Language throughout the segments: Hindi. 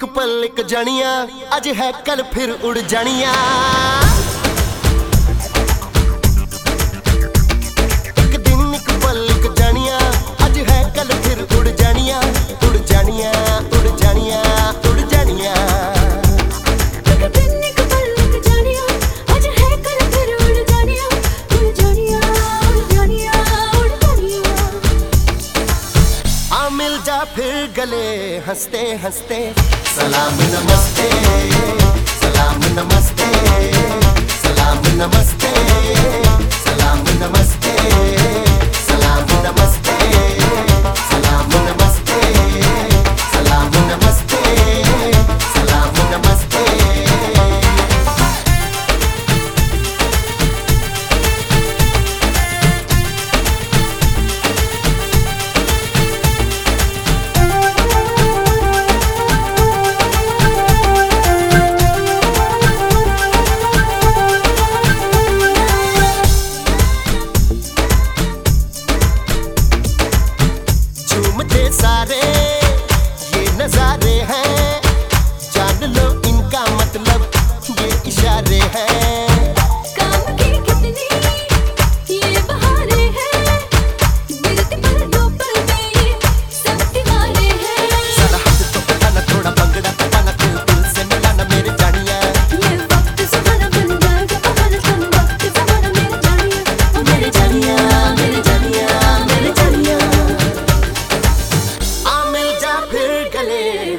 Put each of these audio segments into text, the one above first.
ਇੱਕ ਪਲ ਇੱਕ ਜਣੀਆਂ ਅੱਜ ਹੈ ਕੱਲ ਫਿਰ ਉੜ ਜਾਣੀਆਂ। हँसते हँसते। सलाम नमस्ते। सलाम नमस्ते। सलाम नमस्ते।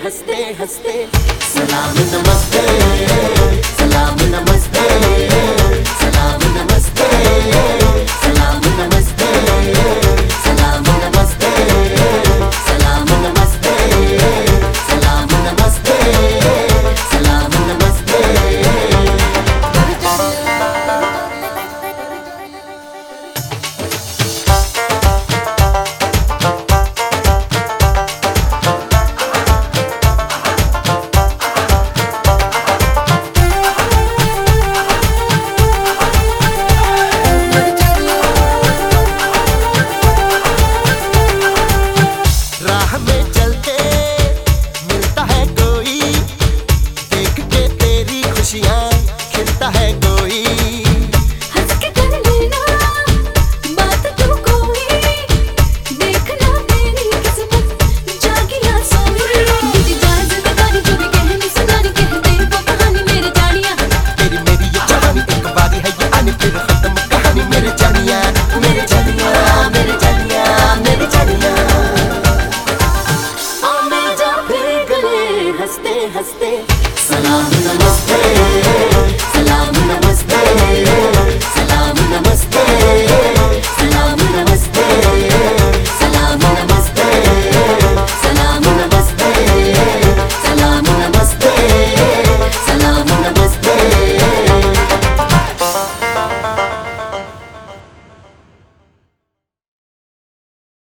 हँसते हँसते। सलाम नमस्ते। सलाम नमस्ते।